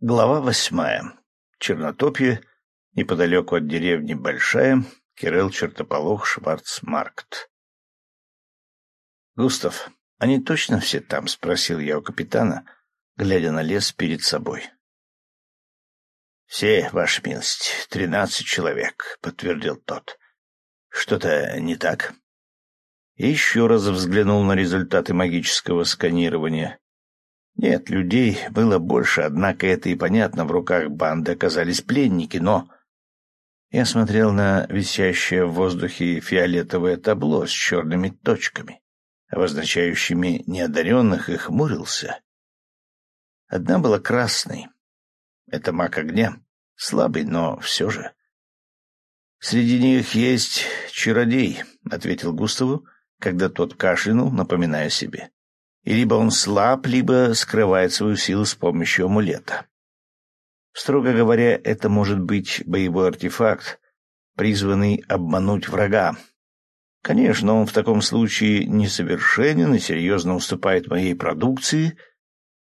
Глава восьмая. Чернотопье, неподалеку от деревни Большая, Кирилл Чертополох, Шварцмаркт. «Густав, они точно все там?» — спросил я у капитана, глядя на лес перед собой. «Все, ваша милость, тринадцать человек», — подтвердил тот. «Что-то не так?» И еще раз взглянул на результаты магического сканирования. Нет, людей было больше, однако это и понятно, в руках банды оказались пленники, но... Я смотрел на висящее в воздухе фиолетовое табло с черными точками, обозначающими неодаренных, и хмурился. Одна была красной. Это маг огня. Слабый, но все же. «Среди них есть чародей», — ответил Густаву, когда тот кашлянул, напоминая себе и либо он слаб, либо скрывает свою силу с помощью амулета. Строго говоря, это может быть боевой артефакт, призванный обмануть врага. Конечно, он в таком случае несовершенен и серьезно уступает моей продукции.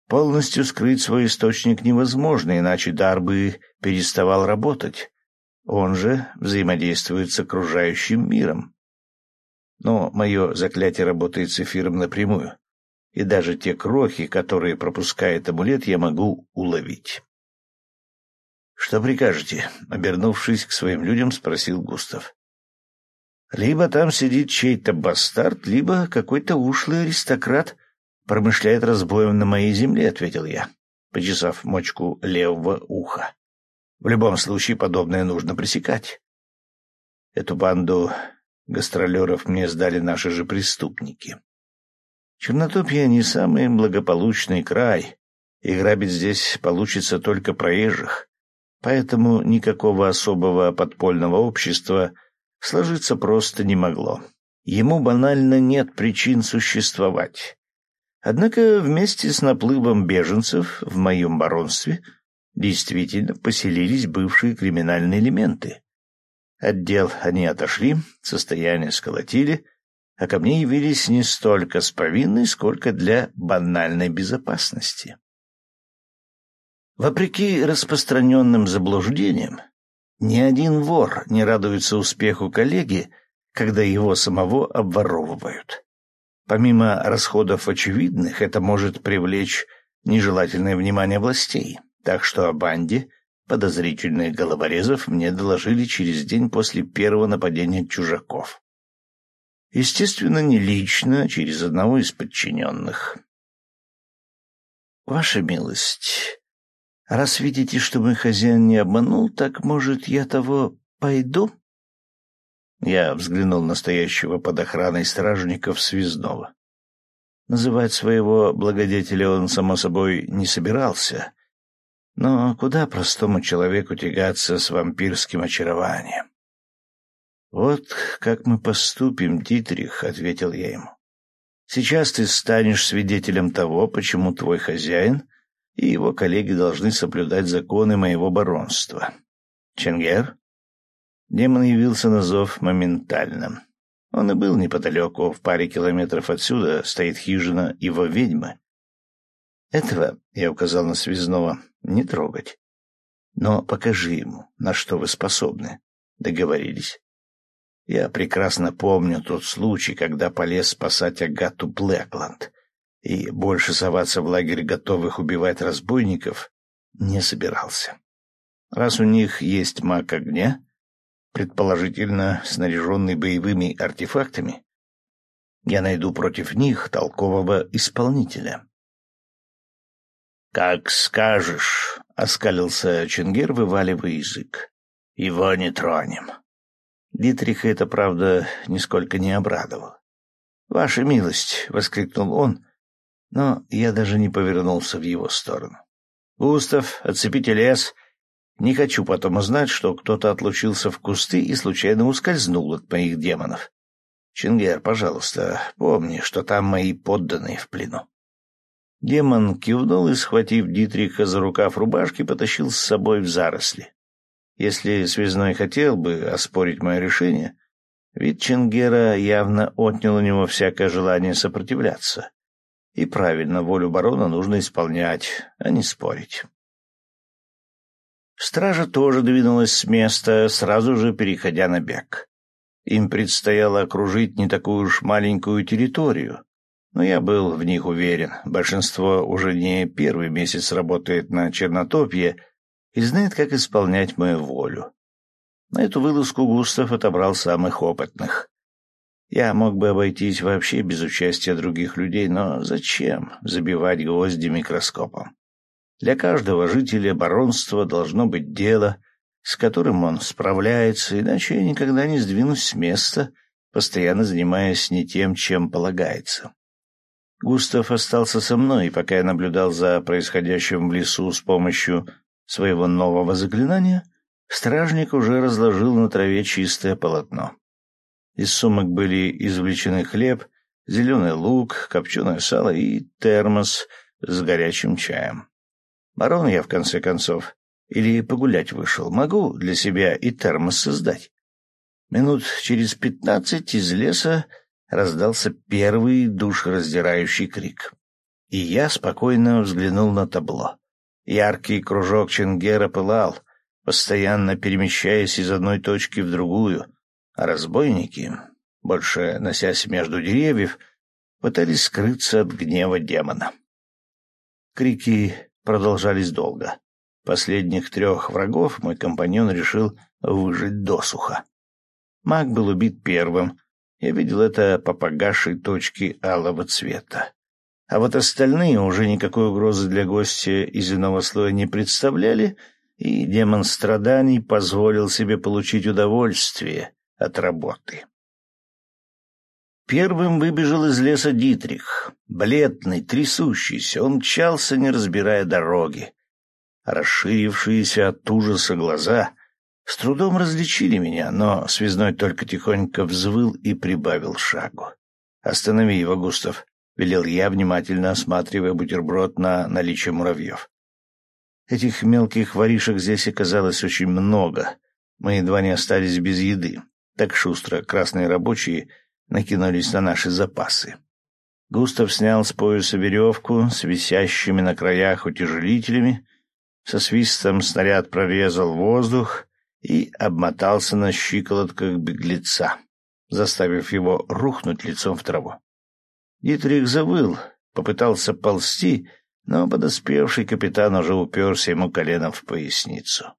Полностью скрыть свой источник невозможно, иначе дар бы переставал работать. Он же взаимодействует с окружающим миром. Но мое заклятие работает с эфиром напрямую и даже те крохи, которые пропускает амулет, я могу уловить. «Что прикажете?» — обернувшись к своим людям, спросил Густав. «Либо там сидит чей-то бастард, либо какой-то ушлый аристократ промышляет разбоем на моей земле», — ответил я, почесав мочку левого уха. «В любом случае подобное нужно пресекать. Эту банду гастролеров мне сдали наши же преступники. Чернотопье не самый благополучный край, и грабить здесь получится только проезжих, поэтому никакого особого подпольного общества сложиться просто не могло. Ему банально нет причин существовать. Однако вместе с наплывом беженцев в моем баронстве действительно поселились бывшие криминальные элементы. Отдел они отошли, состояние сколотили — а ко мне явились не столько с повинной, сколько для банальной безопасности. Вопреки распространенным заблуждениям, ни один вор не радуется успеху коллеги, когда его самого обворовывают. Помимо расходов очевидных, это может привлечь нежелательное внимание властей, так что о банде подозрительных головорезов мне доложили через день после первого нападения чужаков. Естественно, не лично, а через одного из подчиненных. «Ваша милость, раз видите, что мой хозяин не обманул, так, может, я того пойду?» Я взглянул на стоящего под охраной стражников связного. Называть своего благодетеля он, само собой, не собирался. Но куда простому человеку тягаться с вампирским очарованием? «Вот как мы поступим, Дитрих», — ответил я ему. «Сейчас ты станешь свидетелем того, почему твой хозяин и его коллеги должны соблюдать законы моего баронства. Ченгер?» Демон явился на зов моментально. Он и был неподалеку, в паре километров отсюда стоит хижина его ведьмы. Этого, я указал на связного, не трогать. Но покажи ему, на что вы способны. Договорились. Я прекрасно помню тот случай, когда полез спасать Агату Блэкланд, и больше соваться в лагерь готовых убивать разбойников не собирался. Раз у них есть маг огня, предположительно снаряженный боевыми артефактами, я найду против них толкового исполнителя. «Как скажешь», — оскалился Ченгер, вываливая язык. «Его не тронем». Дитриха это, правда, нисколько не обрадовало. «Ваша милость!» — воскликнул он, но я даже не повернулся в его сторону. «Густав, отцепите лес. Не хочу потом узнать, что кто-то отлучился в кусты и случайно ускользнул от моих демонов. Чингер, пожалуйста, помни, что там мои подданные в плену». Демон кивнул и, схватив Дитриха за рукав рубашки, потащил с собой в заросли. Если связной хотел бы оспорить мое решение, вид Чингера явно отнял у него всякое желание сопротивляться. И правильно, волю барона нужно исполнять, а не спорить. Стража тоже двинулась с места, сразу же переходя на бег. Им предстояло окружить не такую уж маленькую территорию, но я был в них уверен. Большинство уже не первый месяц работает на Чернотопье и знает, как исполнять мою волю. На эту вылазку Густав отобрал самых опытных. Я мог бы обойтись вообще без участия других людей, но зачем забивать гвозди микроскопом? Для каждого жителя баронства должно быть дело, с которым он справляется, иначе я никогда не сдвинусь с места, постоянно занимаясь не тем, чем полагается. Густав остался со мной, и пока я наблюдал за происходящим в лесу с помощью своего нового заклинания, стражник уже разложил на траве чистое полотно. Из сумок были извлечены хлеб, зеленый лук, копченое сало и термос с горячим чаем. Барон я, в конце концов, или погулять вышел. Могу для себя и термос создать. Минут через пятнадцать из леса раздался первый душераздирающий крик. И я спокойно взглянул на табло. Яркий кружок Ченгера пылал, постоянно перемещаясь из одной точки в другую — а разбойники, больше носясь между деревьев, пытались скрыться от гнева демона. Крики продолжались долго. Последних трех врагов мой компаньон решил выжить досуха. Маг был убит первым. Я видел это по погасшей точке алого цвета. А вот остальные уже никакой угрозы для гостя из иного слоя не представляли, и демон страданий позволил себе получить удовольствие, от работы. Первым выбежал из леса Дитрих. Бледный, трясущийся, он мчался, не разбирая дороги. Расширившиеся от ужаса глаза с трудом различили меня, но связной только тихонько взвыл и прибавил шагу. «Останови его, Густав», — велел я, внимательно осматривая бутерброд на наличие муравьев. Этих мелких воришек здесь оказалось очень много. Мы едва не остались без еды. Так шустро красные рабочие накинулись на наши запасы. Густав снял с пояса веревку с висящими на краях утяжелителями, со свистом снаряд прорезал воздух и обмотался на щиколотках беглеца, заставив его рухнуть лицом в траву. Дитрих завыл, попытался ползти, но подоспевший капитан уже уперся ему коленом в поясницу.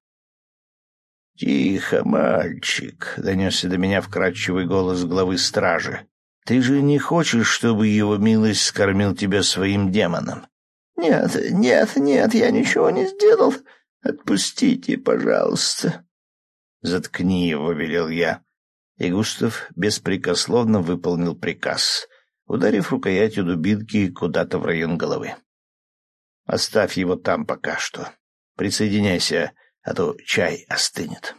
«Тихо, мальчик!» — донесся до меня вкрадчивый голос главы стражи. «Ты же не хочешь, чтобы его милость скормил тебя своим демоном?» «Нет, нет, нет, я ничего не сделал. Отпустите, пожалуйста». «Заткни его», — велел я. И Густав беспрекословно выполнил приказ, ударив рукоятью дубинки куда-то в район головы. «Оставь его там пока что. Присоединяйся а то чай остынет.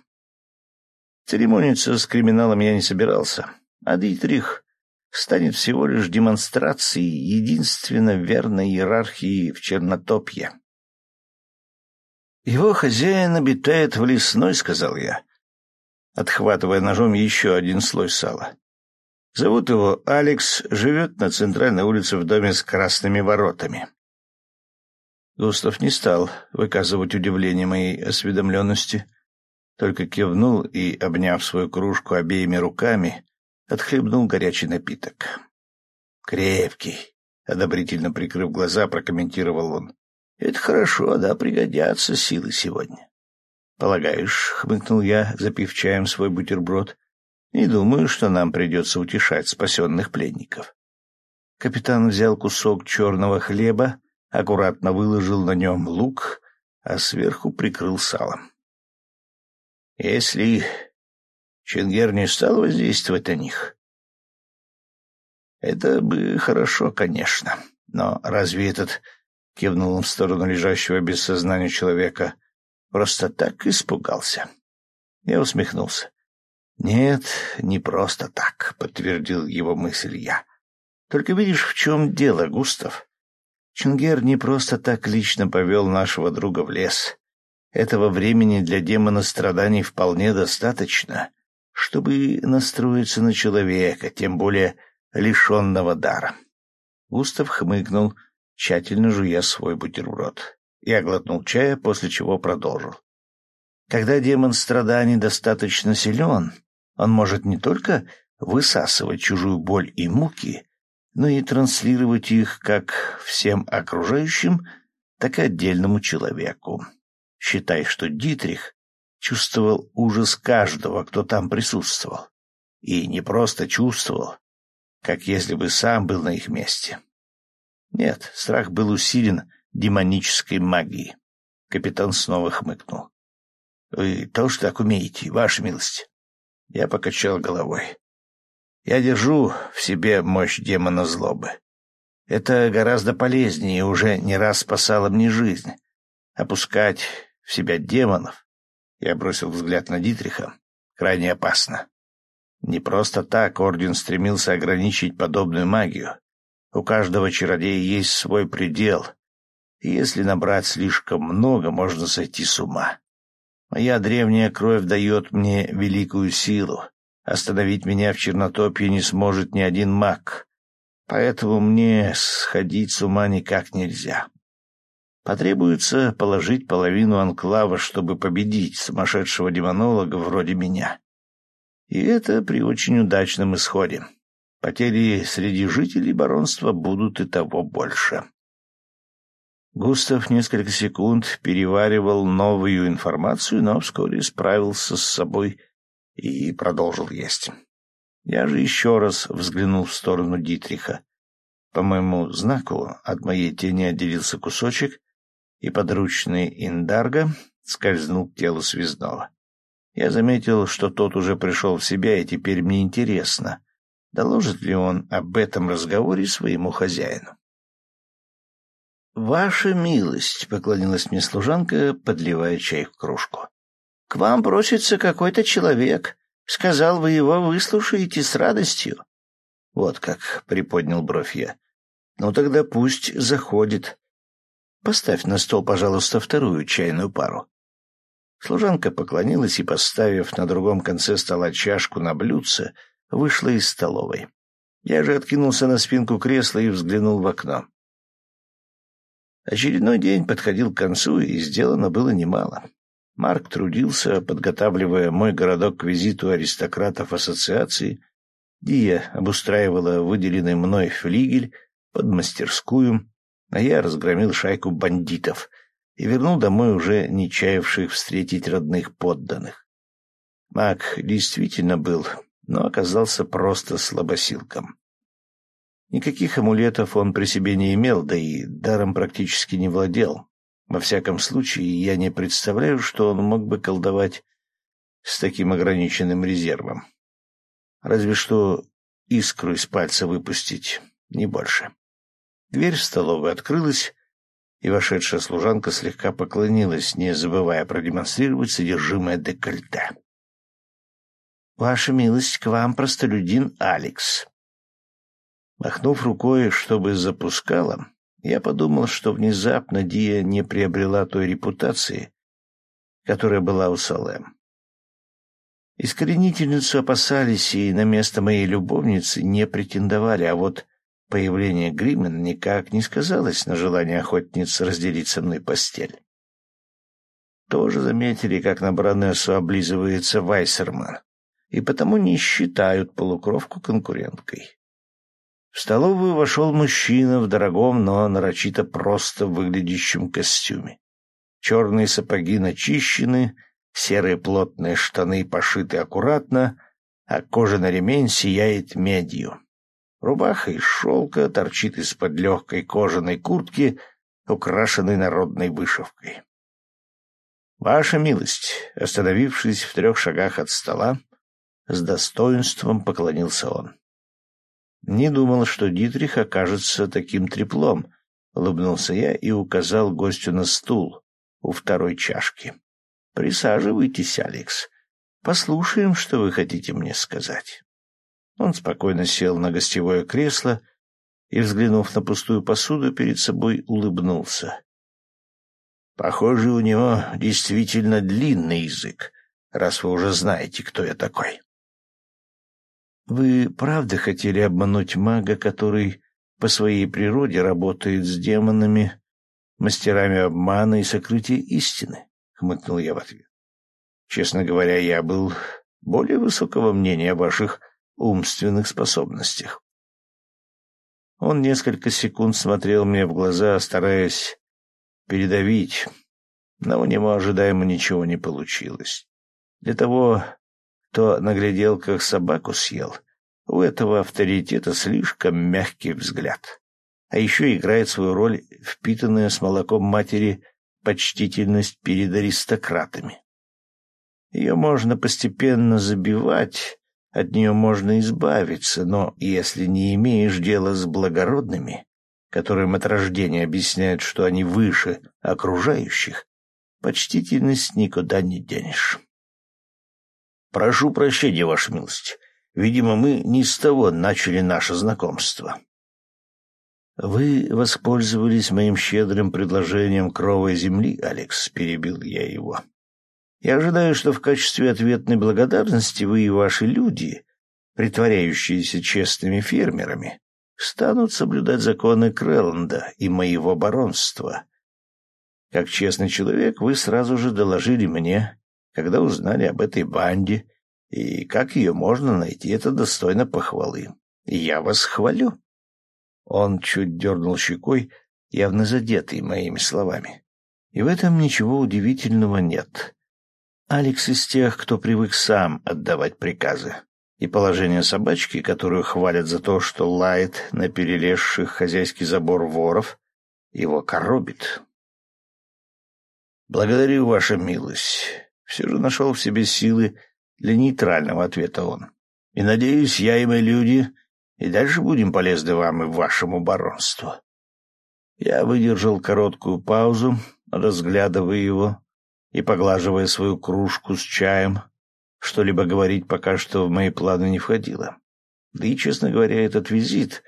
Церемониться с криминалом я не собирался, а Дитрих станет всего лишь демонстрацией единственно верной иерархии в Чернотопье. «Его хозяин обитает в лесной», — сказал я, отхватывая ножом еще один слой сала. «Зовут его Алекс, живет на центральной улице в доме с красными воротами. Густав не стал выказывать удивление моей осведомленности, только кивнул и, обняв свою кружку обеими руками, отхлебнул горячий напиток. «Крепкий», — одобрительно прикрыв глаза, прокомментировал он. «Это хорошо, да, пригодятся силы сегодня». «Полагаешь», — хмыкнул я, запив чаем свой бутерброд, — «не думаю, что нам придется утешать спасенных пленников». Капитан взял кусок черного хлеба, аккуратно выложил на нем лук, а сверху прикрыл салом. Если Чингер не стал воздействовать на них, это бы хорошо, конечно. Но разве этот, — кивнул он в сторону лежащего без сознания человека, — просто так испугался? Я усмехнулся. «Нет, не просто так», — подтвердил его мысль я. «Только видишь, в чем дело, Густав? Чингер не просто так лично повел нашего друга в лес. Этого времени для демона страданий вполне достаточно, чтобы настроиться на человека, тем более лишенного дара. Густав хмыкнул, тщательно жуя свой бутерброд. Я глотнул чая, после чего продолжил. Когда демон страданий достаточно силен, он может не только высасывать чужую боль и муки, но и транслировать их как всем окружающим, так и отдельному человеку. Считай, что Дитрих чувствовал ужас каждого, кто там присутствовал. И не просто чувствовал, как если бы сам был на их месте. Нет, страх был усилен демонической магией. Капитан снова хмыкнул. — Вы тоже так умеете, ваша милость? Я покачал головой. Я держу в себе мощь демона злобы. Это гораздо полезнее и уже не раз спасало мне жизнь. Опускать в себя демонов, я бросил взгляд на Дитриха, крайне опасно. Не просто так Орден стремился ограничить подобную магию. У каждого чародея есть свой предел, и если набрать слишком много, можно сойти с ума. Моя древняя кровь дает мне великую силу. Остановить меня в чернотопье не сможет ни один маг. Поэтому мне сходить с ума никак нельзя. Потребуется положить половину анклава, чтобы победить сумасшедшего демонолога вроде меня. И это при очень удачном исходе. Потери среди жителей баронства будут и того больше. Густав несколько секунд переваривал новую информацию, но вскоре справился с собой и продолжил есть. Я же еще раз взглянул в сторону Дитриха. По моему знаку от моей тени отделился кусочек, и подручный Индарга скользнул к телу связного. Я заметил, что тот уже пришел в себя, и теперь мне интересно, доложит ли он об этом разговоре своему хозяину. «Ваша милость», — поклонилась мне служанка, подливая чай в кружку. «К вам просится какой-то человек. Сказал, вы его выслушаете с радостью». «Вот как», — приподнял бровь я. «Ну тогда пусть заходит. Поставь на стол, пожалуйста, вторую чайную пару». Служанка поклонилась и, поставив на другом конце стола чашку на блюдце, вышла из столовой. Я же откинулся на спинку кресла и взглянул в окно. Очередной день подходил к концу, и сделано было немало. Марк трудился, подготавливая мой городок к визиту аристократов ассоциации. Дия обустраивала выделенный мной флигель под мастерскую, а я разгромил шайку бандитов и вернул домой уже не чаявших встретить родных подданных. Маг действительно был, но оказался просто слабосилком. Никаких амулетов он при себе не имел, да и даром практически не владел. Во всяком случае, я не представляю, что он мог бы колдовать с таким ограниченным резервом. Разве что искру из пальца выпустить, не больше. Дверь в столовую открылась, и вошедшая служанка слегка поклонилась, не забывая продемонстрировать содержимое декольте. «Ваша милость, к вам простолюдин Алекс». Махнув рукой, чтобы запускала, я подумал, что внезапно Дия не приобрела той репутации, которая была у Салем. Искоренительницу опасались и на место моей любовницы не претендовали, а вот Появление Гримен никак не сказалось на желании охотниц разделить со мной постель. Тоже заметили, как на Бронессу облизывается Вайсерман, и потому не считают полукровку конкуренткой. В столовую вошел мужчина в дорогом, но нарочито просто выглядящем костюме. Черные сапоги начищены, серые плотные штаны пошиты аккуратно, а кожаный ремень сияет медью. Рубаха из шелка торчит из-под легкой кожаной куртки, украшенной народной вышивкой. «Ваша милость», остановившись в трех шагах от стола, с достоинством поклонился он. «Не думал, что Дитрих окажется таким треплом», — улыбнулся я и указал гостю на стул у второй чашки. «Присаживайтесь, Алекс. Послушаем, что вы хотите мне сказать». Он спокойно сел на гостевое кресло и, взглянув на пустую посуду перед собой, улыбнулся. «Похоже, у него действительно длинный язык, раз вы уже знаете, кто я такой». «Вы правда хотели обмануть мага, который по своей природе работает с демонами, мастерами обмана и сокрытия истины?» — хмыкнул я в ответ. Честно говоря, я был более высокого мнения о ваших умственных способностях. Он несколько секунд смотрел мне в глаза, стараясь передавить, но у него ожидаемо ничего не получилось. Для того, кто наглядел, как собаку съел, у этого авторитета слишком мягкий взгляд. А еще играет свою роль впитанная с молоком матери почтительность перед аристократами. Ее можно постепенно забивать, от нее можно избавиться, но если не имеешь дела с благородными, которым от рождения объясняют, что они выше окружающих, почтительность никуда не денешь. Прошу прощения, Ваша милость. Видимо, мы не с того начали наше знакомство. Вы воспользовались моим щедрым предложением кровой земли, Алекс, перебил я его. Я ожидаю, что в качестве ответной благодарности вы и ваши люди, притворяющиеся честными фермерами, станут соблюдать законы Крэлланда и моего баронства. Как честный человек, вы сразу же доложили мне, когда узнали об этой банде, и как ее можно найти, это достойно похвалы. Я вас хвалю. Он чуть дернул щекой, явно задетый моими словами. И в этом ничего удивительного нет. Алекс из тех, кто привык сам отдавать приказы. И положение собачки, которую хвалят за то, что лает на перелезших хозяйский забор воров, его коробит. «Благодарю, ваша милость. Все же нашел в себе силы для нейтрального ответа он. И, надеюсь, я и мои люди и дальше будем полезны вам и вашему баронству». Я выдержал короткую паузу, разглядывая его, и поглаживая свою кружку с чаем, что-либо говорить пока что в мои планы не входило. Да и, честно говоря, этот визит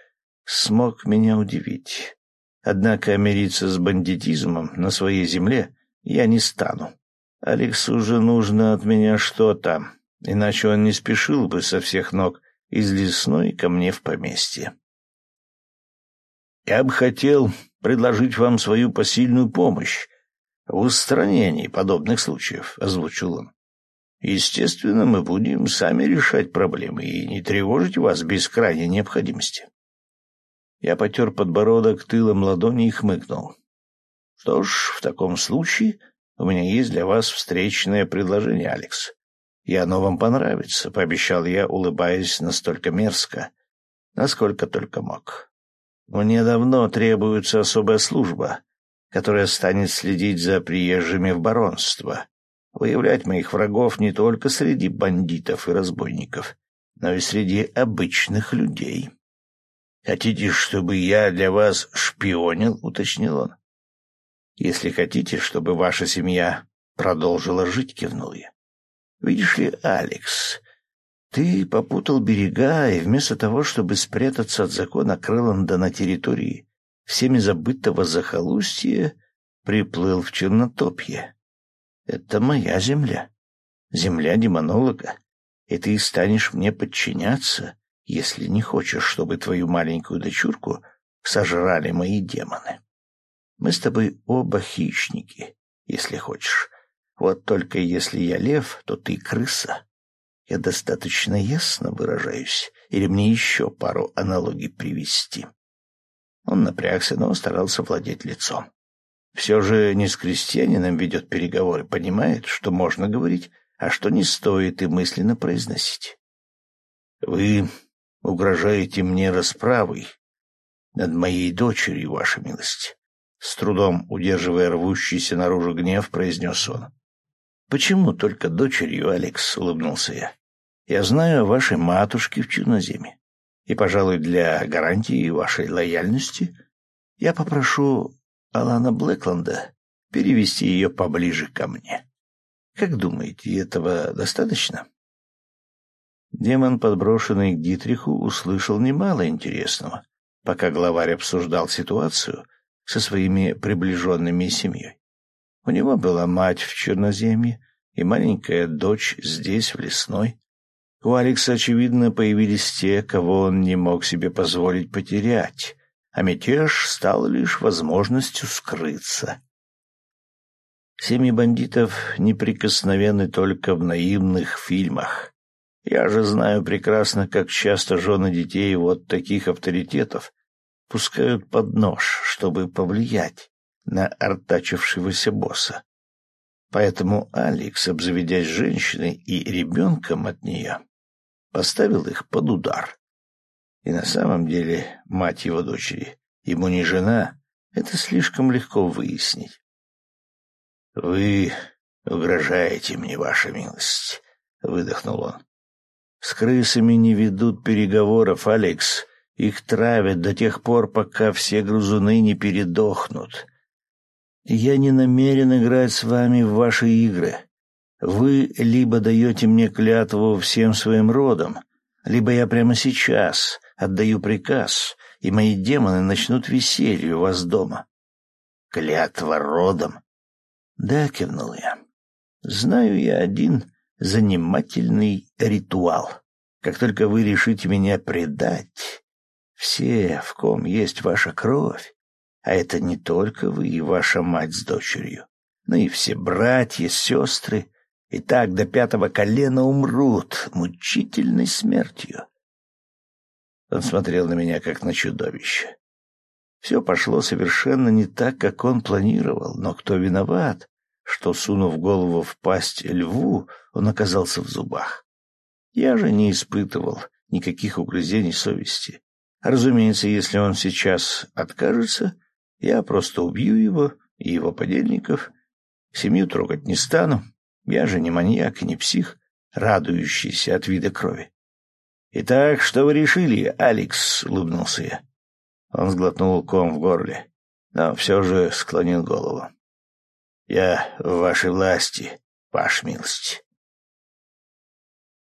смог меня удивить. Однако мириться с бандитизмом на своей земле я не стану. Алексу же нужно от меня что-то, иначе он не спешил бы со всех ног из лесной ко мне в поместье. Я бы хотел предложить вам свою посильную помощь, в устранении подобных случаев, — озвучил он. Естественно, мы будем сами решать проблемы и не тревожить вас без крайней необходимости. Я потер подбородок тылом ладони и хмыкнул. Что ж, в таком случае у меня есть для вас встречное предложение, Алекс. И оно вам понравится, — пообещал я, улыбаясь настолько мерзко, насколько только мог. Мне давно требуется особая служба, которая станет следить за приезжими в баронство, выявлять моих врагов не только среди бандитов и разбойников, но и среди обычных людей. «Хотите, чтобы я для вас шпионил?» — уточнил он. «Если хотите, чтобы ваша семья продолжила жить», — кивнул я. «Видишь ли, Алекс, ты попутал берега, и вместо того, чтобы спрятаться от закона Крыланда на территории, всеми забытого захолустья, приплыл в Чернотопье. Это моя земля, земля демонолога, и ты станешь мне подчиняться, если не хочешь, чтобы твою маленькую дочурку сожрали мои демоны. Мы с тобой оба хищники, если хочешь. Вот только если я лев, то ты крыса. Я достаточно ясно выражаюсь, или мне еще пару аналогий привести? Он напрягся, но старался владеть лицом. Все же не с крестьянином ведет переговоры, понимает, что можно говорить, а что не стоит и мысленно произносить. «Вы угрожаете мне расправой над моей дочерью, ваша милость», — с трудом удерживая рвущийся наружу гнев, произнес он. «Почему только дочерью, Алекс?» — улыбнулся я. «Я знаю о вашей матушке в Черноземе. И, пожалуй, для гарантии вашей лояльности я попрошу Алана Блэкленда перевести ее поближе ко мне. Как думаете, этого достаточно? Демон, подброшенный к Дитриху, услышал немало интересного, пока главарь обсуждал ситуацию со своими приближенными и семьей. У него была мать в Черноземье и маленькая дочь здесь, в Лесной, у Алекса, очевидно, появились те, кого он не мог себе позволить потерять, а мятеж стал лишь возможностью скрыться. Семьи бандитов неприкосновенны только в наивных фильмах. Я же знаю прекрасно, как часто жены детей вот таких авторитетов пускают под нож, чтобы повлиять на артачившегося босса. Поэтому Алекс, обзаведясь женщиной и ребенком от нее, поставил их под удар. И на самом деле мать его дочери ему не жена, это слишком легко выяснить. — Вы угрожаете мне, ваша милость, — выдохнул он. — С крысами не ведут переговоров, Алекс. Их травят до тех пор, пока все грузуны не передохнут. Я не намерен играть с вами в ваши игры. Вы либо даете мне клятву всем своим родом, либо я прямо сейчас отдаю приказ, и мои демоны начнут веселье у вас дома. Клятва родом. Да, кивнул я. Знаю я один занимательный ритуал. Как только вы решите меня предать, все, в ком есть ваша кровь, а это не только вы и ваша мать с дочерью, но и все братья, сестры, и так до пятого колена умрут мучительной смертью. Он смотрел на меня, как на чудовище. Все пошло совершенно не так, как он планировал, но кто виноват, что, сунув голову в пасть льву, он оказался в зубах? Я же не испытывал никаких угрызений совести. Разумеется, если он сейчас откажется, я просто убью его и его подельников. Семью трогать не стану. Я же не маньяк и не псих, радующийся от вида крови. «Итак, что вы решили, Алекс?» — улыбнулся я. Он сглотнул ком в горле, но все же склонил голову. «Я в вашей власти, ваш милость».